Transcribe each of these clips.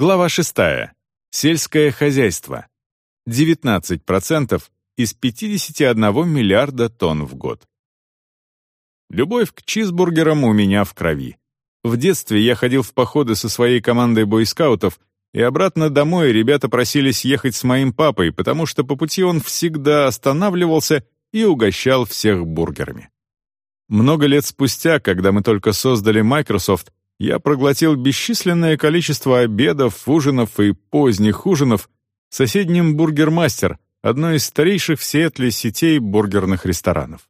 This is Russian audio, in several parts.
Глава 6. Сельское хозяйство. 19% из 51 миллиарда тонн в год. Любовь к чизбургерам у меня в крови. В детстве я ходил в походы со своей командой бойскаутов, и обратно домой ребята просились ехать с моим папой, потому что по пути он всегда останавливался и угощал всех бургерами. Много лет спустя, когда мы только создали Microsoft, я проглотил бесчисленное количество обедов, ужинов и поздних ужинов в соседнем «Бургермастер», одной из старейших в Сиэтле сетей бургерных ресторанов.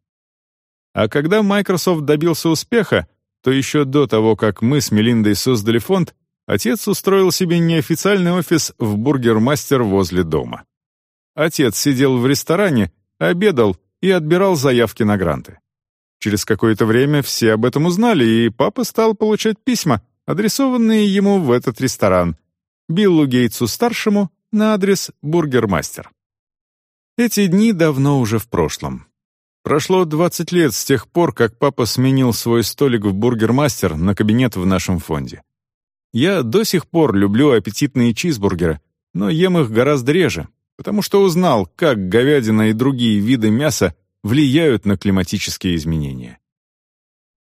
А когда Microsoft добился успеха, то еще до того, как мы с Мелиндой создали фонд, отец устроил себе неофициальный офис в «Бургермастер» возле дома. Отец сидел в ресторане, обедал и отбирал заявки на гранты. Через какое-то время все об этом узнали, и папа стал получать письма, адресованные ему в этот ресторан, Биллу Гейтсу-старшему на адрес «Бургермастер». Эти дни давно уже в прошлом. Прошло 20 лет с тех пор, как папа сменил свой столик в «Бургермастер» на кабинет в нашем фонде. Я до сих пор люблю аппетитные чизбургеры, но ем их гораздо реже, потому что узнал, как говядина и другие виды мяса влияют на климатические изменения.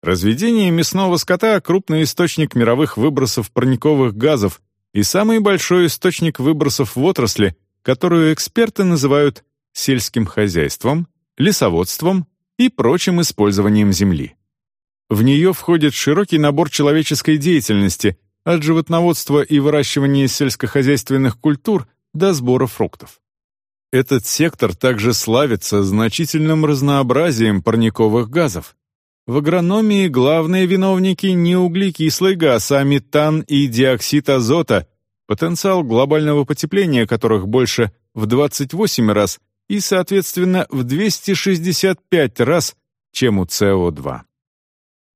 Разведение мясного скота — крупный источник мировых выбросов парниковых газов и самый большой источник выбросов в отрасли, которую эксперты называют сельским хозяйством, лесоводством и прочим использованием земли. В нее входит широкий набор человеческой деятельности, от животноводства и выращивания сельскохозяйственных культур до сбора фруктов. Этот сектор также славится значительным разнообразием парниковых газов. В агрономии главные виновники не углекислый газ, а метан и диоксид азота, потенциал глобального потепления которых больше в 28 раз и, соответственно, в 265 раз, чем у СО2.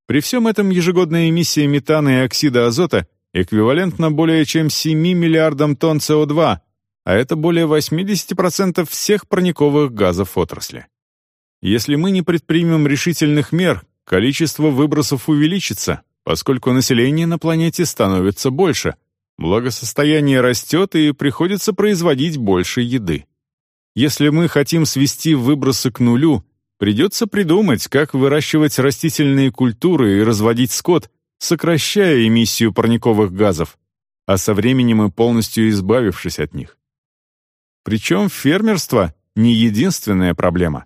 При всем этом ежегодная эмиссия метана и оксида азота эквивалентна более чем 7 миллиардам тонн СО2, а это более 80% всех парниковых газов отрасли. Если мы не предпримем решительных мер, количество выбросов увеличится, поскольку население на планете становится больше, благосостояние растет и приходится производить больше еды. Если мы хотим свести выбросы к нулю, придется придумать, как выращивать растительные культуры и разводить скот, сокращая эмиссию парниковых газов, а со временем и полностью избавившись от них. Причем фермерство — не единственная проблема.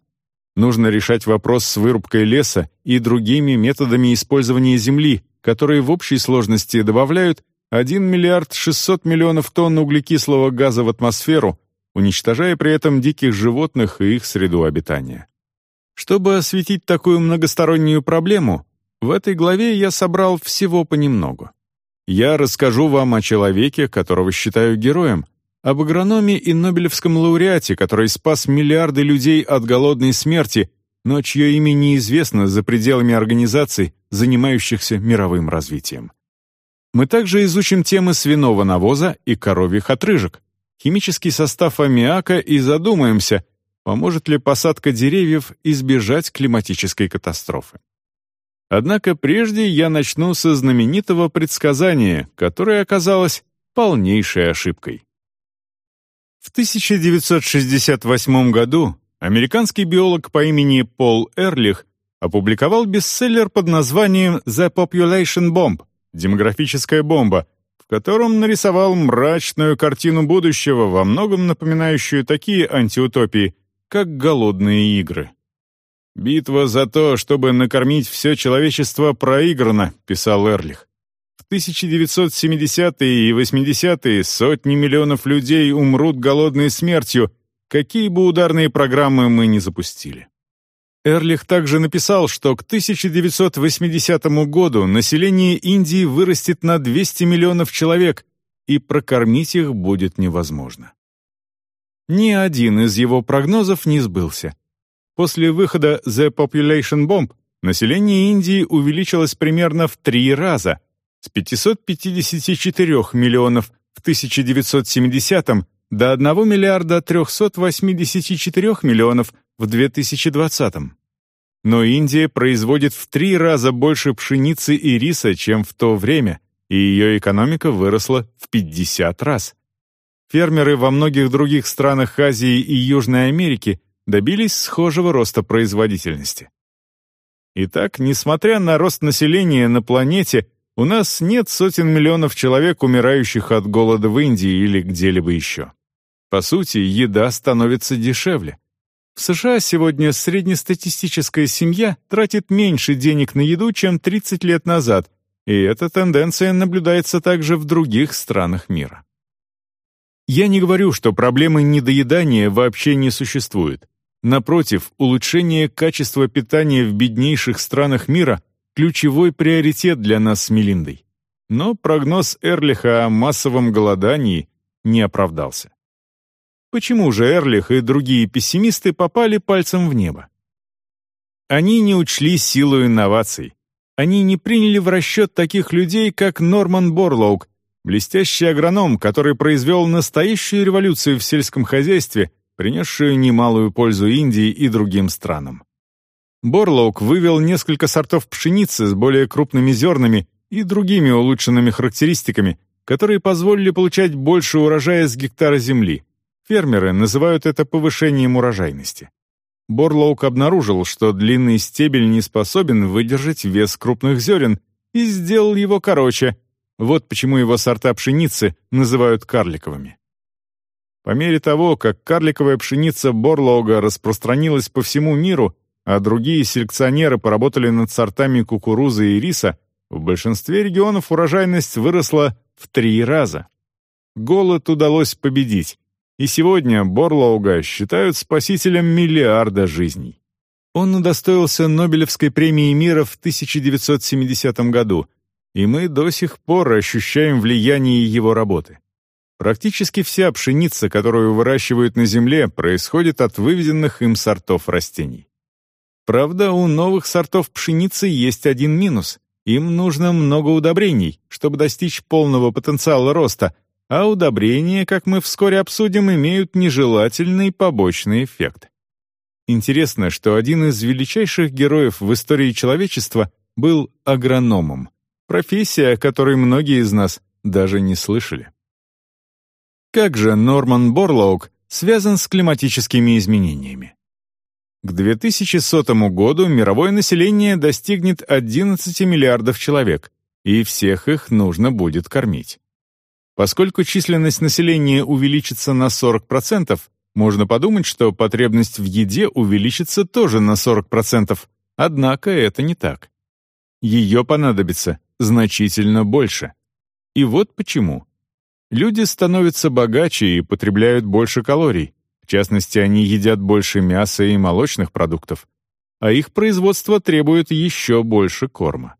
Нужно решать вопрос с вырубкой леса и другими методами использования земли, которые в общей сложности добавляют 1 миллиард 600 миллионов тонн углекислого газа в атмосферу, уничтожая при этом диких животных и их среду обитания. Чтобы осветить такую многостороннюю проблему, в этой главе я собрал всего понемногу. Я расскажу вам о человеке, которого считаю героем, об агрономе и Нобелевском лауреате, который спас миллиарды людей от голодной смерти, но чье имя неизвестно за пределами организаций, занимающихся мировым развитием. Мы также изучим темы свиного навоза и коровьих отрыжек, химический состав аммиака и задумаемся, поможет ли посадка деревьев избежать климатической катастрофы. Однако прежде я начну со знаменитого предсказания, которое оказалось полнейшей ошибкой. В 1968 году американский биолог по имени Пол Эрлих опубликовал бестселлер под названием «The Population Bomb» — «Демографическая бомба», в котором нарисовал мрачную картину будущего, во многом напоминающую такие антиутопии, как «Голодные игры». «Битва за то, чтобы накормить все человечество, проиграна», — писал Эрлих. 1970-е и 80-е сотни миллионов людей умрут голодной смертью, какие бы ударные программы мы ни запустили. Эрлих также написал, что к 1980 году население Индии вырастет на 200 миллионов человек, и прокормить их будет невозможно. Ни один из его прогнозов не сбылся. После выхода The Population Bomb население Индии увеличилось примерно в три раза — с 554 миллионов в 1970 до 1 миллиарда 384 миллионов в 2020. Но Индия производит в три раза больше пшеницы и риса, чем в то время, и ее экономика выросла в 50 раз. Фермеры во многих других странах Азии и Южной Америки добились схожего роста производительности. Итак, несмотря на рост населения на планете, у нас нет сотен миллионов человек, умирающих от голода в Индии или где-либо еще. По сути, еда становится дешевле. В США сегодня среднестатистическая семья тратит меньше денег на еду, чем 30 лет назад, и эта тенденция наблюдается также в других странах мира. Я не говорю, что проблемы недоедания вообще не существует. Напротив, улучшение качества питания в беднейших странах мира – ключевой приоритет для нас с Мелиндой. Но прогноз Эрлиха о массовом голодании не оправдался. Почему же Эрлих и другие пессимисты попали пальцем в небо? Они не учли силу инноваций. Они не приняли в расчет таких людей, как Норман Борлоук, блестящий агроном, который произвел настоящую революцию в сельском хозяйстве, принесшую немалую пользу Индии и другим странам. Борлоук вывел несколько сортов пшеницы с более крупными зернами и другими улучшенными характеристиками, которые позволили получать больше урожая с гектара земли. Фермеры называют это повышением урожайности. Борлоук обнаружил, что длинный стебель не способен выдержать вес крупных зерен, и сделал его короче. Вот почему его сорта пшеницы называют карликовыми. По мере того, как карликовая пшеница Борлоуга распространилась по всему миру, а другие селекционеры поработали над сортами кукурузы и риса, в большинстве регионов урожайность выросла в три раза. Голод удалось победить, и сегодня Борлоуга считают спасителем миллиарда жизней. Он удостоился Нобелевской премии мира в 1970 году, и мы до сих пор ощущаем влияние его работы. Практически вся пшеница, которую выращивают на земле, происходит от выведенных им сортов растений. Правда, у новых сортов пшеницы есть один минус. Им нужно много удобрений, чтобы достичь полного потенциала роста, а удобрения, как мы вскоре обсудим, имеют нежелательный побочный эффект. Интересно, что один из величайших героев в истории человечества был агрономом, профессия, о которой многие из нас даже не слышали. Как же Норман Борлоук связан с климатическими изменениями? К 2100 году мировое население достигнет 11 миллиардов человек, и всех их нужно будет кормить. Поскольку численность населения увеличится на 40%, можно подумать, что потребность в еде увеличится тоже на 40%, однако это не так. Ее понадобится значительно больше. И вот почему. Люди становятся богаче и потребляют больше калорий, в частности, они едят больше мяса и молочных продуктов, а их производство требует еще больше корма.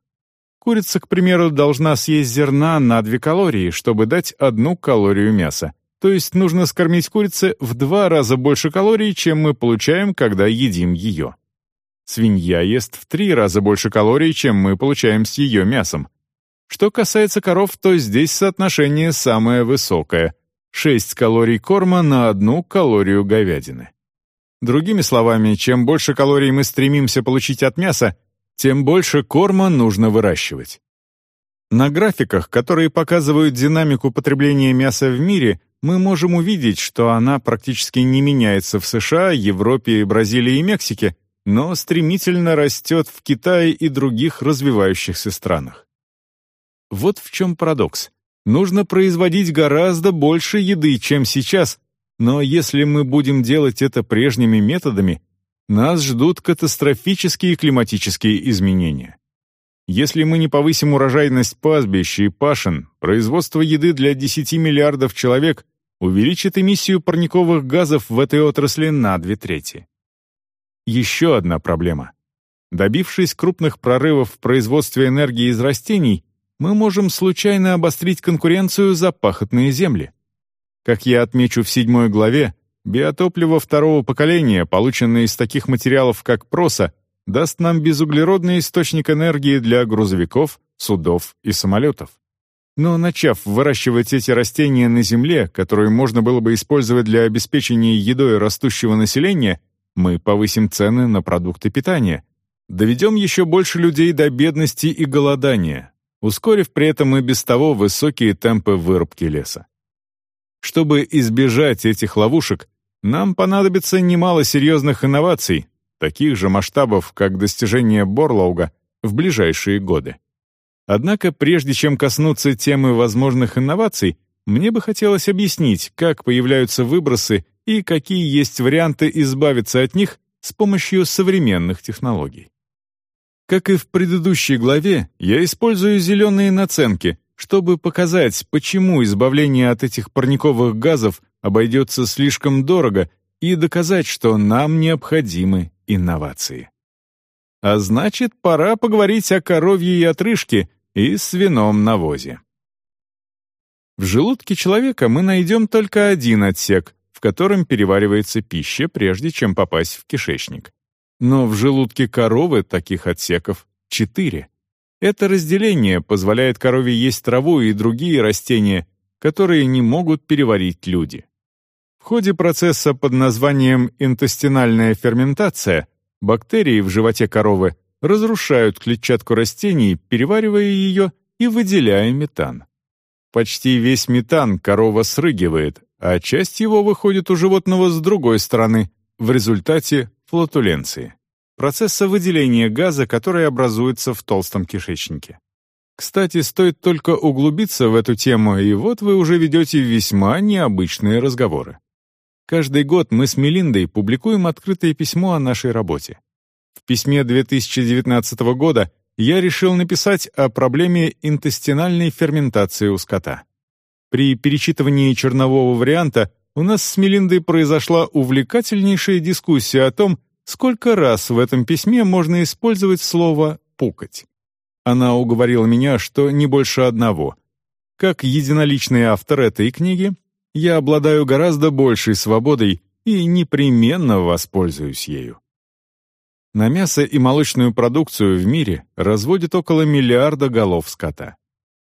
Курица, к примеру, должна съесть зерна на 2 калории, чтобы дать одну калорию мяса. То есть нужно скормить курице в два раза больше калорий, чем мы получаем, когда едим ее. Свинья ест в три раза больше калорий, чем мы получаем с ее мясом. Что касается коров, то здесь соотношение самое высокое — 6 калорий корма на одну калорию говядины. Другими словами, чем больше калорий мы стремимся получить от мяса, тем больше корма нужно выращивать. На графиках, которые показывают динамику потребления мяса в мире, мы можем увидеть, что она практически не меняется в США, Европе, Бразилии и Мексике, но стремительно растет в Китае и других развивающихся странах. Вот в чем парадокс. Нужно производить гораздо больше еды, чем сейчас, но если мы будем делать это прежними методами, нас ждут катастрофические климатические изменения. Если мы не повысим урожайность пастбищ и пашин, производство еды для 10 миллиардов человек увеличит эмиссию парниковых газов в этой отрасли на две трети. Еще одна проблема. Добившись крупных прорывов в производстве энергии из растений, мы можем случайно обострить конкуренцию за пахотные земли. Как я отмечу в седьмой главе, Биотопливо второго поколения, полученное из таких материалов, как проса, даст нам безуглеродный источник энергии для грузовиков, судов и самолетов. Но начав выращивать эти растения на земле, которые можно было бы использовать для обеспечения едой растущего населения, мы повысим цены на продукты питания, доведем еще больше людей до бедности и голодания, ускорив при этом и без того высокие темпы вырубки леса. Чтобы избежать этих ловушек, нам понадобится немало серьезных инноваций, таких же масштабов, как достижение Борлауга, в ближайшие годы. Однако, прежде чем коснуться темы возможных инноваций, мне бы хотелось объяснить, как появляются выбросы и какие есть варианты избавиться от них с помощью современных технологий. Как и в предыдущей главе, я использую зеленые наценки, чтобы показать, почему избавление от этих парниковых газов обойдется слишком дорого и доказать, что нам необходимы инновации. А значит, пора поговорить о коровьей отрыжке и свином навозе. В желудке человека мы найдем только один отсек, в котором переваривается пища, прежде чем попасть в кишечник. Но в желудке коровы таких отсеков четыре. Это разделение позволяет корове есть траву и другие растения, которые не могут переварить люди. В ходе процесса под названием интестинальная ферментация бактерии в животе коровы разрушают клетчатку растений, переваривая ее и выделяя метан. Почти весь метан корова срыгивает, а часть его выходит у животного с другой стороны, в результате флатуленции, процесса выделения газа, который образуется в толстом кишечнике. Кстати, стоит только углубиться в эту тему, и вот вы уже ведете весьма необычные разговоры. Каждый год мы с Мелиндой публикуем открытое письмо о нашей работе. В письме 2019 года я решил написать о проблеме интестинальной ферментации у скота. При перечитывании чернового варианта у нас с Мелиндой произошла увлекательнейшая дискуссия о том, сколько раз в этом письме можно использовать слово «пукать». Она уговорила меня, что не больше одного. Как единоличный автор этой книги, я обладаю гораздо большей свободой и непременно воспользуюсь ею. На мясо и молочную продукцию в мире разводят около миллиарда голов скота.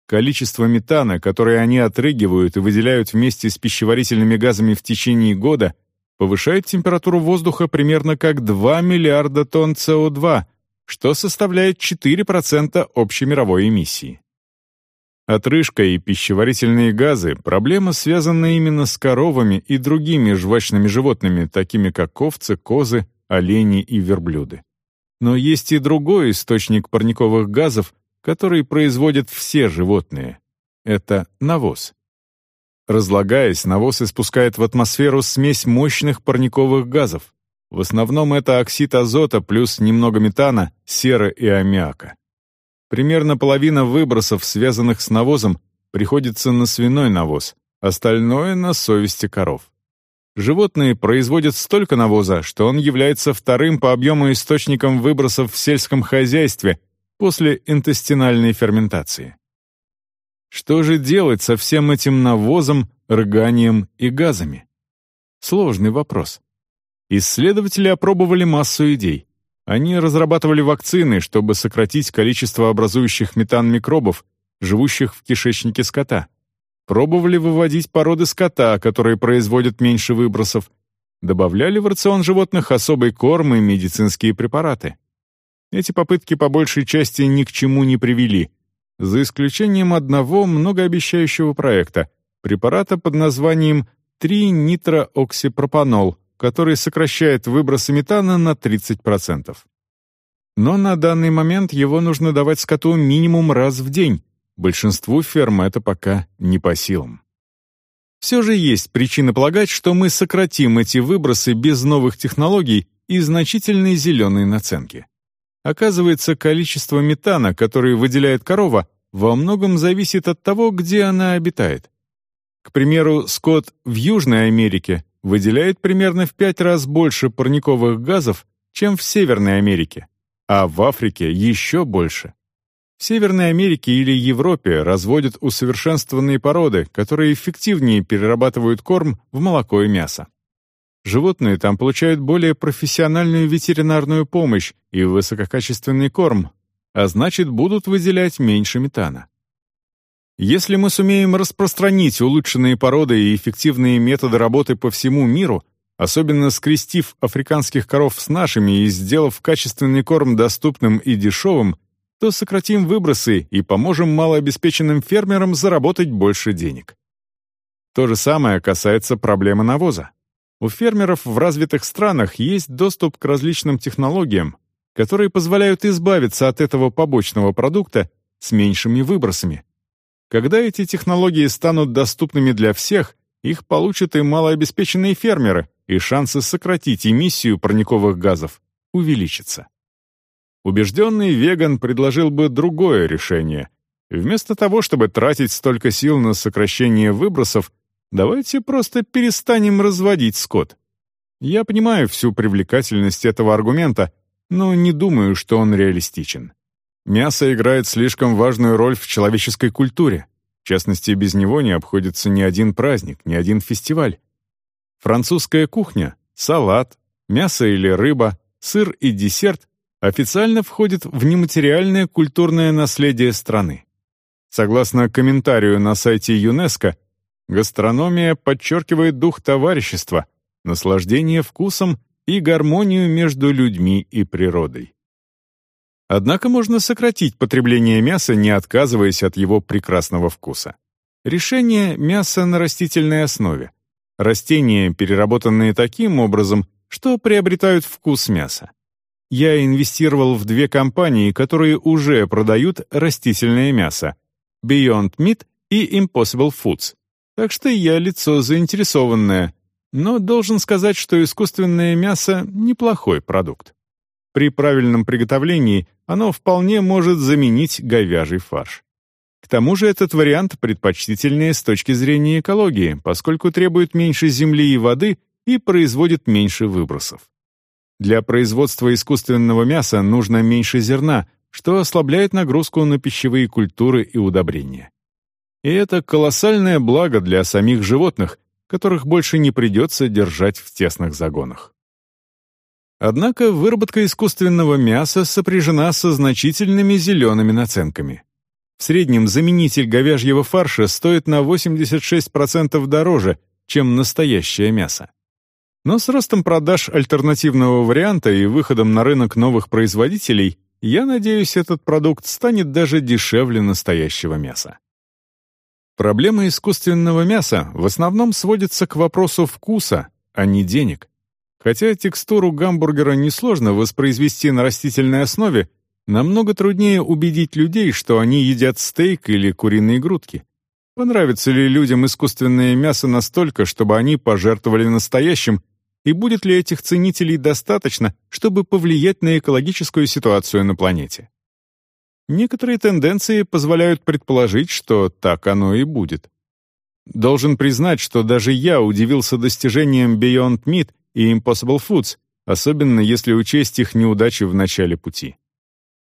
Количество метана, которое они отрыгивают и выделяют вместе с пищеварительными газами в течение года, повышает температуру воздуха примерно как 2 миллиарда тонн СО2, что составляет 4% общей мировой эмиссии. Отрыжка и пищеварительные газы – проблема, связанная именно с коровами и другими жвачными животными, такими как овцы, козы, олени и верблюды. Но есть и другой источник парниковых газов, который производят все животные. Это навоз. Разлагаясь, навоз испускает в атмосферу смесь мощных парниковых газов. В основном это оксид азота плюс немного метана, серы и аммиака. Примерно половина выбросов, связанных с навозом, приходится на свиной навоз, остальное — на совести коров. Животные производят столько навоза, что он является вторым по объему источником выбросов в сельском хозяйстве после интестинальной ферментации. Что же делать со всем этим навозом, рыганием и газами? Сложный вопрос. Исследователи опробовали массу идей. Они разрабатывали вакцины, чтобы сократить количество образующих метан микробов, живущих в кишечнике скота. Пробовали выводить породы скота, которые производят меньше выбросов. Добавляли в рацион животных особый корм и медицинские препараты. Эти попытки по большей части ни к чему не привели, за исключением одного многообещающего проекта — препарата под названием 3-нитрооксипропанол — который сокращает выбросы метана на 30%. Но на данный момент его нужно давать скоту минимум раз в день. Большинству ферм это пока не по силам. Все же есть причины полагать, что мы сократим эти выбросы без новых технологий и значительной зеленой наценки. Оказывается, количество метана, которое выделяет корова, во многом зависит от того, где она обитает. К примеру, скот в Южной Америке выделяет примерно в пять раз больше парниковых газов, чем в Северной Америке, а в Африке еще больше. В Северной Америке или Европе разводят усовершенствованные породы, которые эффективнее перерабатывают корм в молоко и мясо. Животные там получают более профессиональную ветеринарную помощь и высококачественный корм, а значит, будут выделять меньше метана. Если мы сумеем распространить улучшенные породы и эффективные методы работы по всему миру, особенно скрестив африканских коров с нашими и сделав качественный корм доступным и дешевым, то сократим выбросы и поможем малообеспеченным фермерам заработать больше денег. То же самое касается проблемы навоза. У фермеров в развитых странах есть доступ к различным технологиям, которые позволяют избавиться от этого побочного продукта с меньшими выбросами. Когда эти технологии станут доступными для всех, их получат и малообеспеченные фермеры, и шансы сократить эмиссию парниковых газов увеличатся. Убежденный веган предложил бы другое решение. Вместо того, чтобы тратить столько сил на сокращение выбросов, давайте просто перестанем разводить скот. Я понимаю всю привлекательность этого аргумента, но не думаю, что он реалистичен. Мясо играет слишком важную роль в человеческой культуре. В частности, без него не обходится ни один праздник, ни один фестиваль. Французская кухня, салат, мясо или рыба, сыр и десерт официально входят в нематериальное культурное наследие страны. Согласно комментарию на сайте ЮНЕСКО, гастрономия подчеркивает дух товарищества, наслаждение вкусом и гармонию между людьми и природой. Однако можно сократить потребление мяса, не отказываясь от его прекрасного вкуса. Решение – мясо на растительной основе. Растения, переработанные таким образом, что приобретают вкус мяса. Я инвестировал в две компании, которые уже продают растительное мясо – Beyond Meat и Impossible Foods. Так что я лицо заинтересованное, но должен сказать, что искусственное мясо – неплохой продукт. При правильном приготовлении оно вполне может заменить говяжий фарш. К тому же этот вариант предпочтительнее с точки зрения экологии, поскольку требует меньше земли и воды и производит меньше выбросов. Для производства искусственного мяса нужно меньше зерна, что ослабляет нагрузку на пищевые культуры и удобрения. И это колоссальное благо для самих животных, которых больше не придется держать в тесных загонах. Однако выработка искусственного мяса сопряжена со значительными зелеными наценками. В среднем заменитель говяжьего фарша стоит на 86% дороже, чем настоящее мясо. Но с ростом продаж альтернативного варианта и выходом на рынок новых производителей, я надеюсь, этот продукт станет даже дешевле настоящего мяса. Проблема искусственного мяса в основном сводится к вопросу вкуса, а не денег. Хотя текстуру гамбургера несложно воспроизвести на растительной основе, намного труднее убедить людей, что они едят стейк или куриные грудки. Понравится ли людям искусственное мясо настолько, чтобы они пожертвовали настоящим, и будет ли этих ценителей достаточно, чтобы повлиять на экологическую ситуацию на планете? Некоторые тенденции позволяют предположить, что так оно и будет. Должен признать, что даже я удивился достижениям Beyond Meat и Impossible Foods, особенно если учесть их неудачи в начале пути.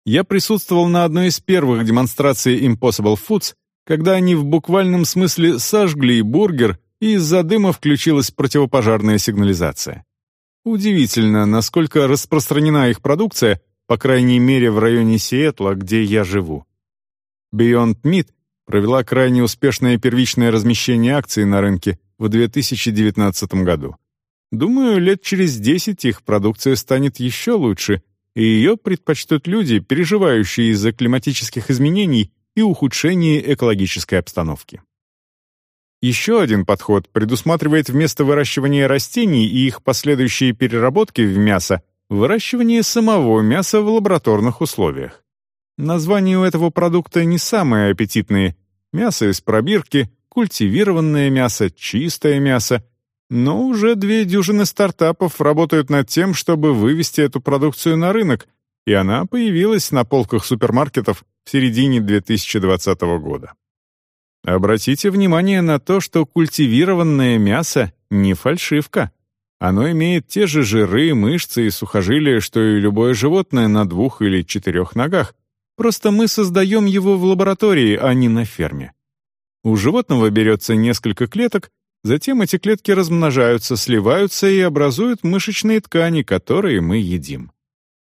Я присутствовал на одной из первых демонстраций Impossible Foods, когда они в буквальном смысле сожгли бургер, и из-за дыма включилась противопожарная сигнализация. Удивительно, насколько распространена их продукция, по крайней мере в районе Сиэтла, где я живу. Beyond Meat провела крайне успешное первичное размещение акций на рынке в 2019 году. Думаю, лет через 10 их продукция станет еще лучше, и ее предпочтут люди, переживающие из-за климатических изменений и ухудшения экологической обстановки. Еще один подход предусматривает вместо выращивания растений и их последующей переработки в мясо выращивание самого мяса в лабораторных условиях. Названия у этого продукта не самые аппетитные. Мясо из пробирки, культивированное мясо, чистое мясо — но уже две дюжины стартапов работают над тем, чтобы вывести эту продукцию на рынок, и она появилась на полках супермаркетов в середине 2020 года. Обратите внимание на то, что культивированное мясо не фальшивка. Оно имеет те же жиры, мышцы и сухожилия, что и любое животное на двух или четырех ногах. Просто мы создаем его в лаборатории, а не на ферме. У животного берется несколько клеток, Затем эти клетки размножаются, сливаются и образуют мышечные ткани, которые мы едим.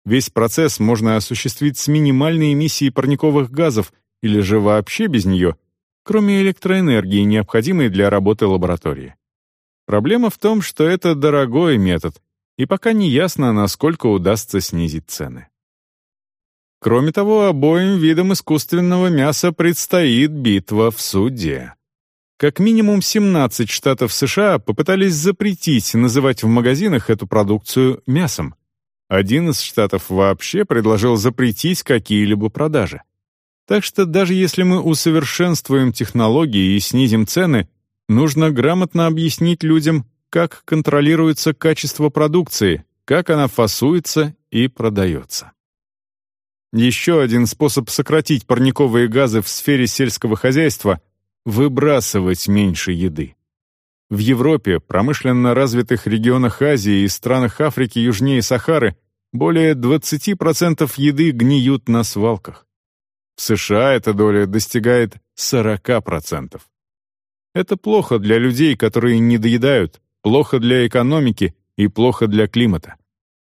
Весь процесс можно осуществить с минимальной эмиссией парниковых газов или же вообще без нее, кроме электроэнергии, необходимой для работы лаборатории. Проблема в том, что это дорогой метод, и пока не ясно, насколько удастся снизить цены. Кроме того, обоим видам искусственного мяса предстоит битва в суде. Как минимум 17 штатов США попытались запретить называть в магазинах эту продукцию мясом. Один из штатов вообще предложил запретить какие-либо продажи. Так что даже если мы усовершенствуем технологии и снизим цены, нужно грамотно объяснить людям, как контролируется качество продукции, как она фасуется и продается. Еще один способ сократить парниковые газы в сфере сельского хозяйства — выбрасывать меньше еды. В Европе, промышленно развитых регионах Азии и странах Африки южнее Сахары более 20% еды гниют на свалках. В США эта доля достигает 40%. Это плохо для людей, которые не доедают, плохо для экономики и плохо для климата.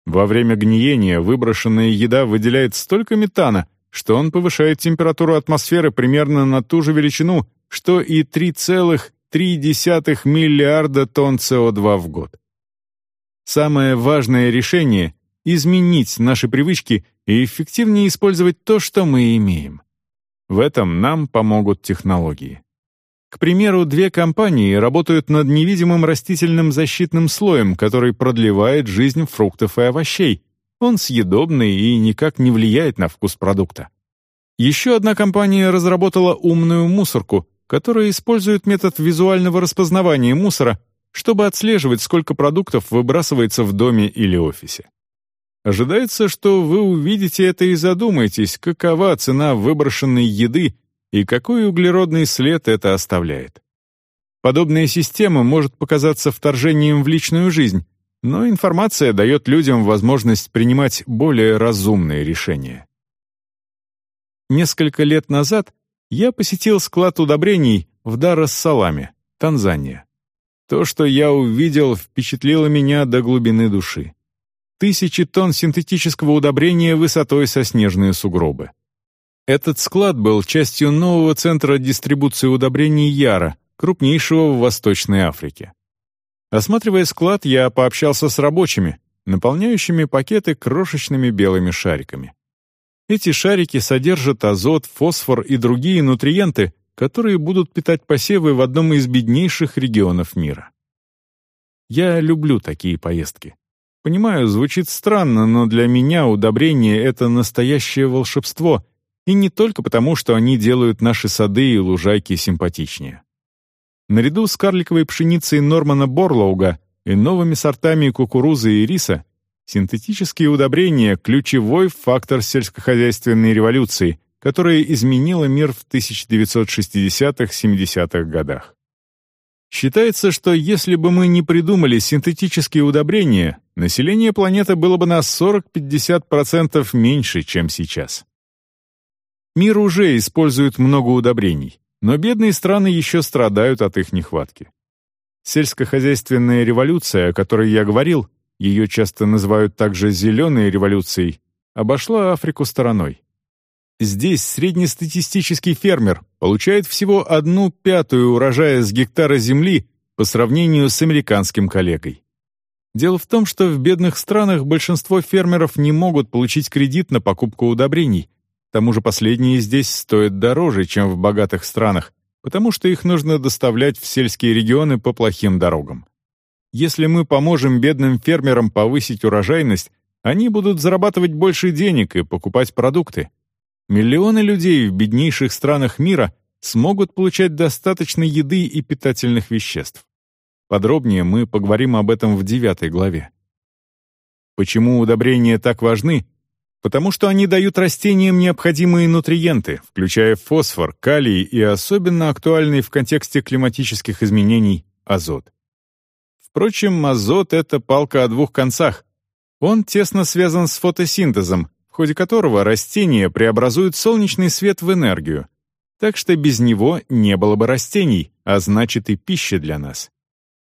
Во время гниения выброшенная еда выделяет столько метана, что он повышает температуру атмосферы примерно на ту же величину, что и 3,3 миллиарда тонн СО2 в год. Самое важное решение — изменить наши привычки и эффективнее использовать то, что мы имеем. В этом нам помогут технологии. К примеру, две компании работают над невидимым растительным защитным слоем, который продлевает жизнь фруктов и овощей. Он съедобный и никак не влияет на вкус продукта. Еще одна компания разработала умную мусорку, которая использует метод визуального распознавания мусора, чтобы отслеживать, сколько продуктов выбрасывается в доме или офисе. Ожидается, что вы увидите это и задумаетесь, какова цена выброшенной еды и какой углеродный след это оставляет. Подобная система может показаться вторжением в личную жизнь, но информация дает людям возможность принимать более разумные решения. Несколько лет назад я посетил склад удобрений в Дар-эс-Саламе, Танзания. То, что я увидел, впечатлило меня до глубины души. Тысячи тонн синтетического удобрения высотой со снежные сугробы. Этот склад был частью нового центра дистрибуции удобрений Яра, крупнейшего в Восточной Африке. Осматривая склад, я пообщался с рабочими, наполняющими пакеты крошечными белыми шариками. Эти шарики содержат азот, фосфор и другие нутриенты, которые будут питать посевы в одном из беднейших регионов мира. Я люблю такие поездки. Понимаю, звучит странно, но для меня удобрение — это настоящее волшебство — и не только потому, что они делают наши сады и лужайки симпатичнее. Наряду с карликовой пшеницей Нормана Борлоуга и новыми сортами кукурузы и риса, синтетические удобрения — ключевой фактор сельскохозяйственной революции, которая изменила мир в 1960-70-х годах. Считается, что если бы мы не придумали синтетические удобрения, население планеты было бы на 40-50% меньше, чем сейчас. Мир уже использует много удобрений, но бедные страны еще страдают от их нехватки. Сельскохозяйственная революция, о которой я говорил, ее часто называют также «зеленой революцией», обошла Африку стороной. Здесь среднестатистический фермер получает всего одну пятую урожая с гектара земли по сравнению с американским коллегой. Дело в том, что в бедных странах большинство фермеров не могут получить кредит на покупку удобрений, тому же последние здесь стоят дороже, чем в богатых странах, потому что их нужно доставлять в сельские регионы по плохим дорогам. Если мы поможем бедным фермерам повысить урожайность, они будут зарабатывать больше денег и покупать продукты. Миллионы людей в беднейших странах мира смогут получать достаточно еды и питательных веществ. Подробнее мы поговорим об этом в девятой главе. Почему удобрения так важны, потому что они дают растениям необходимые нутриенты, включая фосфор, калий и особенно актуальный в контексте климатических изменений азот. Впрочем, азот — это палка о двух концах. Он тесно связан с фотосинтезом, в ходе которого растения преобразуют солнечный свет в энергию. Так что без него не было бы растений, а значит и пищи для нас.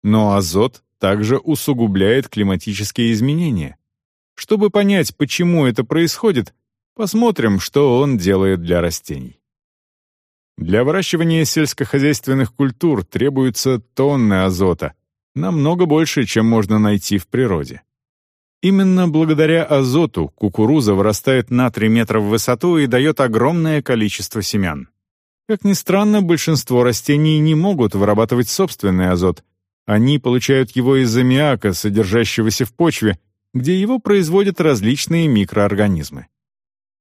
Но азот также усугубляет климатические изменения. Чтобы понять, почему это происходит, посмотрим, что он делает для растений. Для выращивания сельскохозяйственных культур требуются тонны азота, намного больше, чем можно найти в природе. Именно благодаря азоту кукуруза вырастает на 3 метра в высоту и дает огромное количество семян. Как ни странно, большинство растений не могут вырабатывать собственный азот. Они получают его из аммиака, содержащегося в почве, где его производят различные микроорганизмы.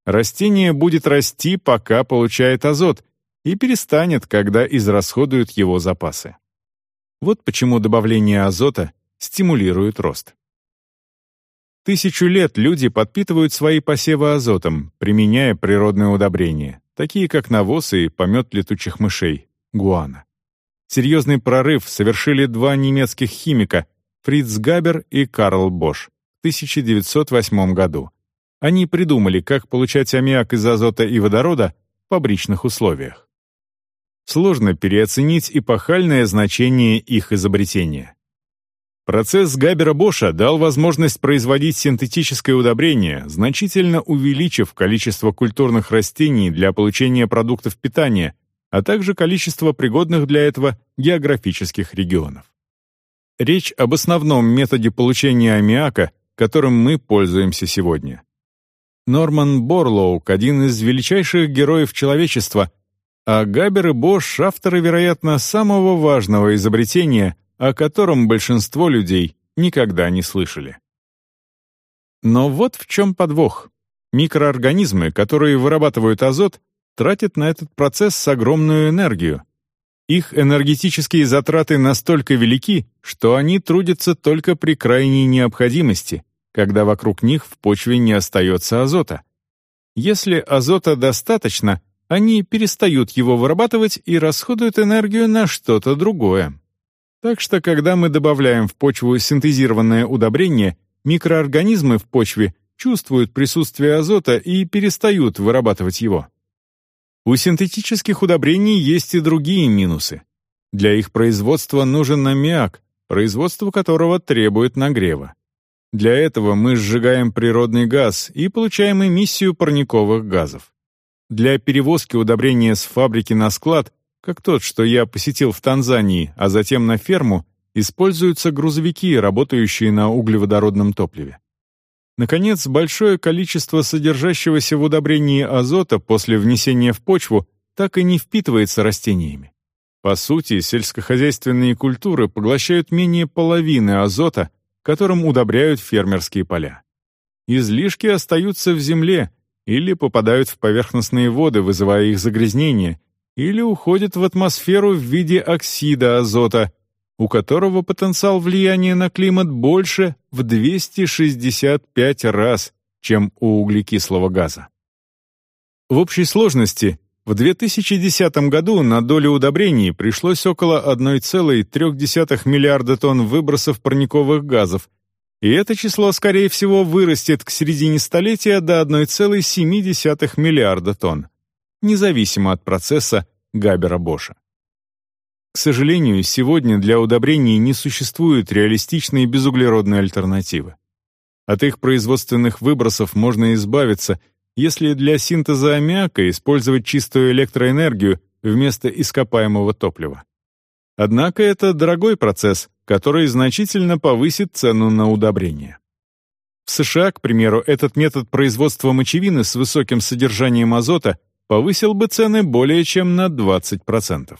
Растение будет расти, пока получает азот, и перестанет, когда израсходуют его запасы. Вот почему добавление азота стимулирует рост. Тысячу лет люди подпитывают свои посевы азотом, применяя природные удобрения, такие как навоз и помет летучих мышей, гуана. Серьезный прорыв совершили два немецких химика Фриц Габер и Карл Бош 1908 году. Они придумали, как получать аммиак из азота и водорода в фабричных условиях. Сложно переоценить эпохальное значение их изобретения. Процесс Габера-Боша дал возможность производить синтетическое удобрение, значительно увеличив количество культурных растений для получения продуктов питания, а также количество пригодных для этого географических регионов. Речь об основном методе получения аммиака, которым мы пользуемся сегодня. Норман Борлоук — один из величайших героев человечества, а Габер и Бош — авторы, вероятно, самого важного изобретения — о котором большинство людей никогда не слышали. Но вот в чем подвох. Микроорганизмы, которые вырабатывают азот, тратят на этот процесс огромную энергию. Их энергетические затраты настолько велики, что они трудятся только при крайней необходимости, когда вокруг них в почве не остается азота. Если азота достаточно, они перестают его вырабатывать и расходуют энергию на что-то другое. Так что, когда мы добавляем в почву синтезированное удобрение, микроорганизмы в почве чувствуют присутствие азота и перестают вырабатывать его. У синтетических удобрений есть и другие минусы. Для их производства нужен аммиак, производство которого требует нагрева. Для этого мы сжигаем природный газ и получаем эмиссию парниковых газов. Для перевозки удобрения с фабрики на склад как тот, что я посетил в Танзании, а затем на ферму, используются грузовики, работающие на углеводородном топливе. Наконец, большое количество содержащегося в удобрении азота после внесения в почву так и не впитывается растениями. По сути, сельскохозяйственные культуры поглощают менее половины азота, которым удобряют фермерские поля. Излишки остаются в земле или попадают в поверхностные воды, вызывая их загрязнение, или уходит в атмосферу в виде оксида азота, у которого потенциал влияния на климат больше в 265 раз, чем у углекислого газа. В общей сложности в 2010 году на долю удобрений пришлось около 1,3 миллиарда тонн выбросов парниковых газов, и это число, скорее всего, вырастет к середине столетия до 1,7 миллиарда тонн независимо от процесса Габера-Боша. К сожалению, сегодня для удобрений не существует реалистичной безуглеродной альтернативы. От их производственных выбросов можно избавиться, если для синтеза аммиака использовать чистую электроэнергию вместо ископаемого топлива. Однако это дорогой процесс, который значительно повысит цену на удобрения. В США, к примеру, этот метод производства мочевины с высоким содержанием азота повысил бы цены более чем на 20%.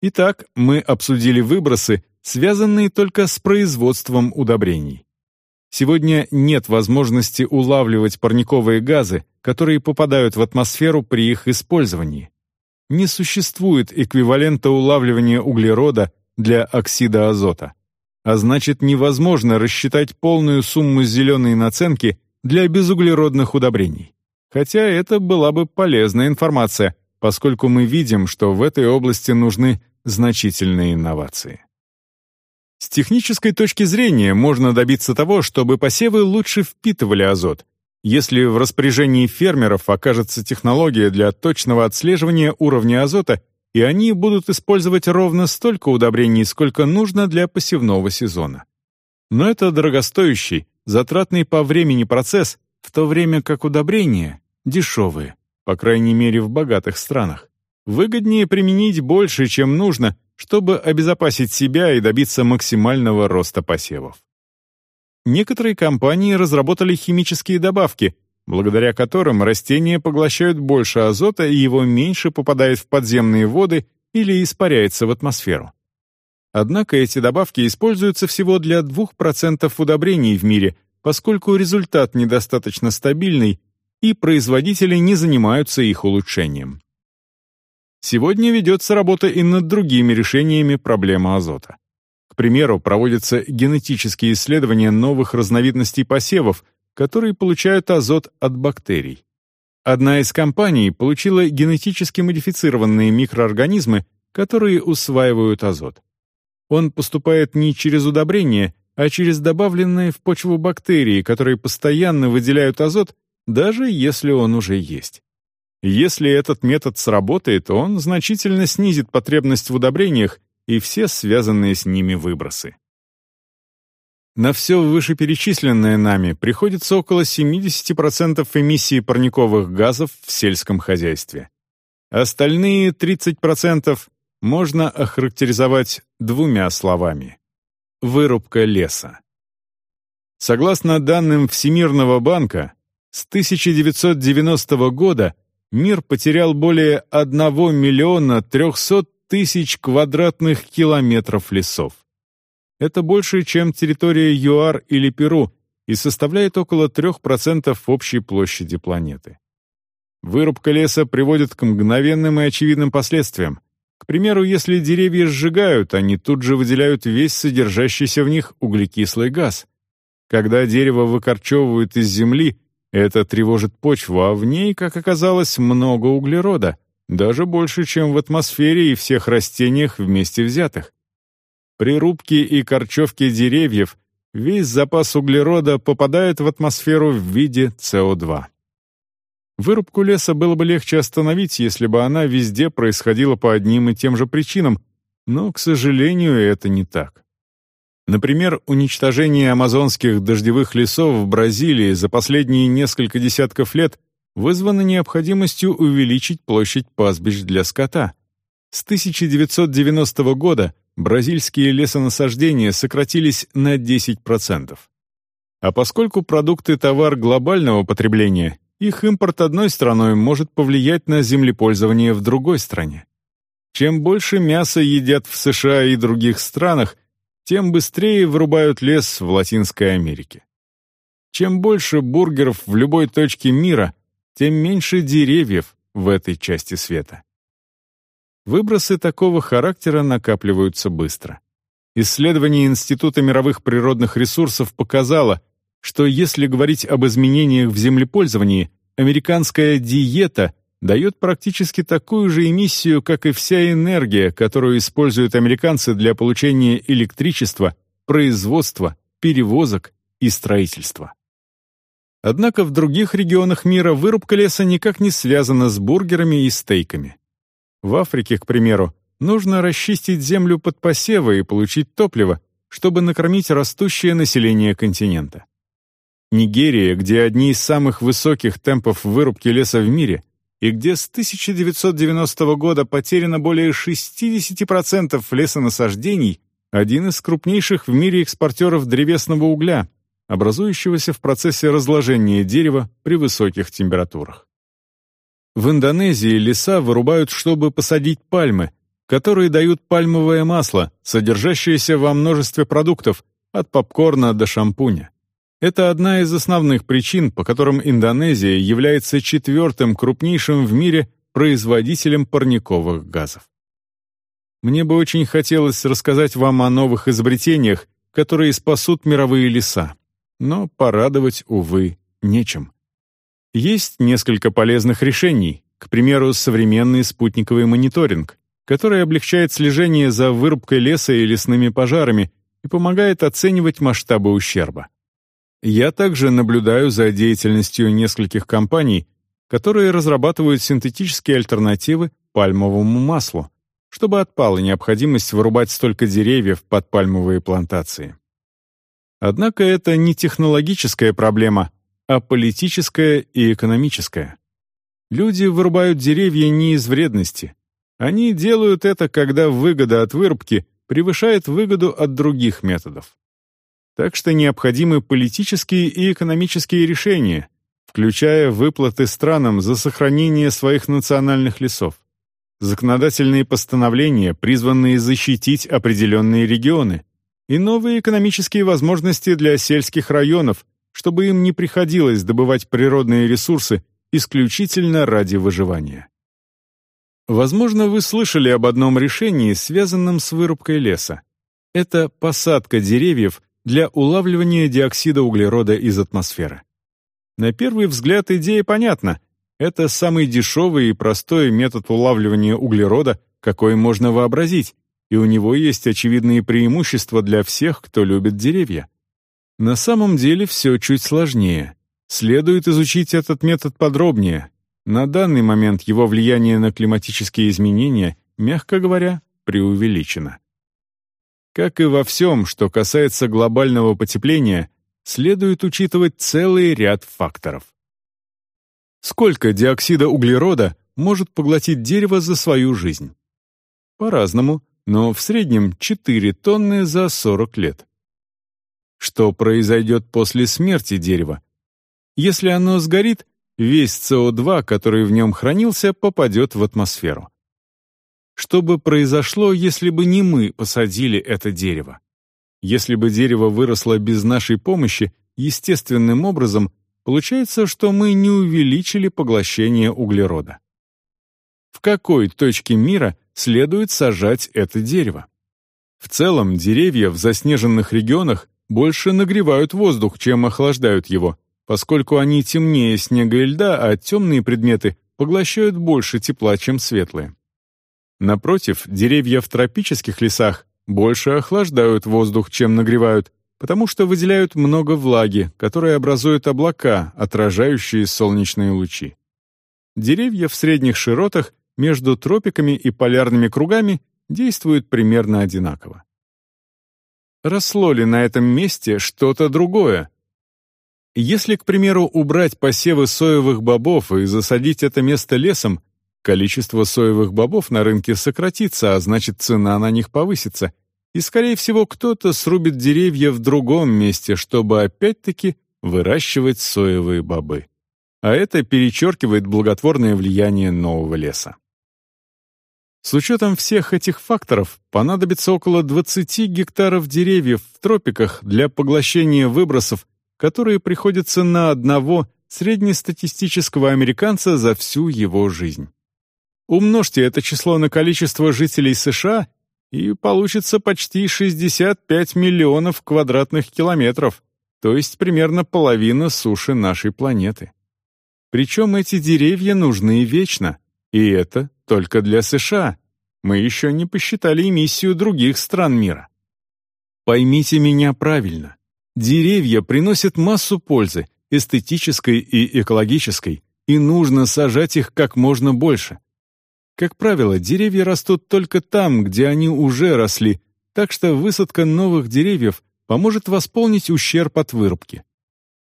Итак, мы обсудили выбросы, связанные только с производством удобрений. Сегодня нет возможности улавливать парниковые газы, которые попадают в атмосферу при их использовании. Не существует эквивалента улавливания углерода для оксида азота. А значит, невозможно рассчитать полную сумму зеленой наценки для безуглеродных удобрений. Хотя это была бы полезная информация, поскольку мы видим, что в этой области нужны значительные инновации. С технической точки зрения можно добиться того, чтобы посевы лучше впитывали азот. Если в распоряжении фермеров окажется технология для точного отслеживания уровня азота, и они будут использовать ровно столько удобрений, сколько нужно для посевного сезона. Но это дорогостоящий, затратный по времени процесс, в то время как удобрения дешевые, по крайней мере в богатых странах. Выгоднее применить больше, чем нужно, чтобы обезопасить себя и добиться максимального роста посевов. некоторые компании разработали химические добавки, благодаря которым растения поглощают больше азота и его меньше попадает в подземные воды или испаряется в атмосферу. Однако эти добавки используются всего для 2% удобрений в мире, поскольку результат недостаточно стабильный, и производители не занимаются их улучшением. Сегодня ведется работа и над другими решениями проблемы азота. К примеру, проводятся генетические исследования новых разновидностей посевов, которые получают азот от бактерий. Одна из компаний получила генетически модифицированные микроорганизмы, которые усваивают азот. Он поступает не через удобрение, а через добавленные в почву бактерии, которые постоянно выделяют азот, даже если он уже есть. Если этот метод сработает, он значительно снизит потребность в удобрениях и все связанные с ними выбросы. На все вышеперечисленное нами приходится около 70% эмиссии парниковых газов в сельском хозяйстве. Остальные 30% можно охарактеризовать двумя словами. Вырубка леса. Согласно данным Всемирного банка, с 1990 года мир потерял более 1 миллиона 300 тысяч квадратных километров лесов. Это больше, чем территория ЮАР или Перу и составляет около 3% общей площади планеты. Вырубка леса приводит к мгновенным и очевидным последствиям. К примеру, если деревья сжигают, они тут же выделяют весь содержащийся в них углекислый газ. Когда дерево выкорчевывают из земли, это тревожит почву, а в ней, как оказалось, много углерода, даже больше, чем в атмосфере и всех растениях вместе взятых. При рубке и корчевке деревьев весь запас углерода попадает в атмосферу в виде СО2. Вырубку леса было бы легче остановить, если бы она везде происходила по одним и тем же причинам, но, к сожалению, это не так. Например, уничтожение амазонских дождевых лесов в Бразилии за последние несколько десятков лет вызвано необходимостью увеличить площадь пастбищ для скота. С 1990 года бразильские лесонасаждения сократились на 10%. А поскольку продукты товар глобального потребления, их импорт одной страной может повлиять на землепользование в другой стране. Чем больше мяса едят в США и других странах, тем быстрее вырубают лес в Латинской Америке. Чем больше бургеров в любой точке мира, тем меньше деревьев в этой части света. Выбросы такого характера накапливаются быстро. Исследование Института мировых природных ресурсов показало, что если говорить об изменениях в землепользовании, американская диета дает практически такую же эмиссию, как и вся энергия, которую используют американцы для получения электричества, производства, перевозок и строительства. Однако в других регионах мира вырубка леса никак не связана с бургерами и стейками. В Африке, к примеру, нужно расчистить землю под посевы и получить топливо, чтобы накормить растущее население континента. Нигерия, где одни из самых высоких темпов вырубки леса в мире, и где с 1990 года потеряно более 60% лесонасаждений, один из крупнейших в мире экспортеров древесного угля, образующегося в процессе разложения дерева при высоких температурах. В Индонезии леса вырубают, чтобы посадить пальмы, которые дают пальмовое масло, содержащееся во множестве продуктов, от попкорна до шампуня. Это одна из основных причин, по которым Индонезия является четвертым крупнейшим в мире производителем парниковых газов. Мне бы очень хотелось рассказать вам о новых изобретениях, которые спасут мировые леса, но порадовать, увы, нечем. Есть несколько полезных решений, к примеру, современный спутниковый мониторинг, который облегчает слежение за вырубкой леса и лесными пожарами и помогает оценивать масштабы ущерба. Я также наблюдаю за деятельностью нескольких компаний, которые разрабатывают синтетические альтернативы пальмовому маслу, чтобы отпала необходимость вырубать столько деревьев под пальмовые плантации. Однако это не технологическая проблема, а политическая и экономическая. Люди вырубают деревья не из вредности. Они делают это, когда выгода от вырубки превышает выгоду от других методов. Так что необходимы политические и экономические решения, включая выплаты странам за сохранение своих национальных лесов, законодательные постановления, призванные защитить определенные регионы, и новые экономические возможности для сельских районов, чтобы им не приходилось добывать природные ресурсы исключительно ради выживания. Возможно, вы слышали об одном решении, связанном с вырубкой леса. Это посадка деревьев для улавливания диоксида углерода из атмосферы. На первый взгляд идея понятна. Это самый дешевый и простой метод улавливания углерода, какой можно вообразить, и у него есть очевидные преимущества для всех, кто любит деревья. На самом деле все чуть сложнее. Следует изучить этот метод подробнее, на данный момент его влияние на климатические изменения, мягко говоря, преувеличено. Как и во всем, что касается глобального потепления, следует учитывать целый ряд факторов. Сколько диоксида углерода может поглотить дерево за свою жизнь? По-разному, но в среднем 4 тонны за 40 лет. Что произойдет после смерти дерева? Если оно сгорит, весь СО2, который в нем хранился, попадет в атмосферу. Что бы произошло, если бы не мы посадили это дерево? Если бы дерево выросло без нашей помощи, естественным образом, получается, что мы не увеличили поглощение углерода. В какой точке мира следует сажать это дерево? В целом, деревья в заснеженных регионах больше нагревают воздух, чем охлаждают его, поскольку они темнее снега и льда, а темные предметы поглощают больше тепла, чем светлые. Напротив, деревья в тропических лесах больше охлаждают воздух, чем нагревают, потому что выделяют много влаги, которая образует облака, отражающие солнечные лучи. Деревья в средних широтах между тропиками и полярными кругами действуют примерно одинаково. Росло ли на этом месте что-то другое, если, к примеру, убрать посевы соевых бобов и засадить это место лесом, количество соевых бобов на рынке сократится, а значит цена на них повысится, и, скорее всего, кто-то срубит деревья в другом месте, чтобы опять-таки выращивать соевые бобы. А это перечеркивает благотворное влияние нового леса. С учетом всех этих факторов понадобится около 20 гектаров деревьев в тропиках для поглощения выбросов которые приходятся на одного среднестатистического американца за всю его жизнь. Умножьте это число на количество жителей США, и получится почти 65 миллионов квадратных километров, то есть примерно половина суши нашей планеты. Причем эти деревья нужны вечно, и это только для США. Мы еще не посчитали эмиссию других стран мира. Поймите меня правильно. Деревья приносят массу пользы, эстетической и экологической, и нужно сажать их как можно больше. Как правило, деревья растут только там, где они уже росли, так что высадка новых деревьев поможет восполнить ущерб от вырубки.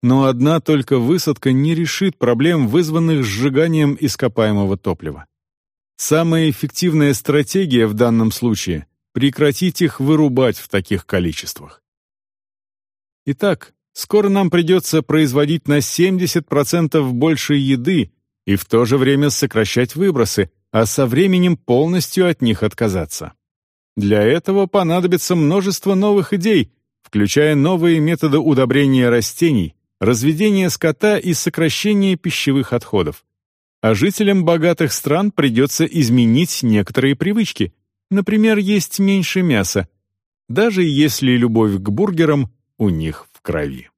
Но одна только высадка не решит проблем, вызванных сжиганием ископаемого топлива. Самая эффективная стратегия в данном случае — прекратить их вырубать в таких количествах. Итак, скоро нам придется производить на 70% больше еды и в то же время сокращать выбросы, а со временем полностью от них отказаться. Для этого понадобится множество новых идей, включая новые методы удобрения растений, разведения скота и сокращения пищевых отходов. А жителям богатых стран придется изменить некоторые привычки, например, есть меньше мяса, даже если любовь к бургерам у них в крови.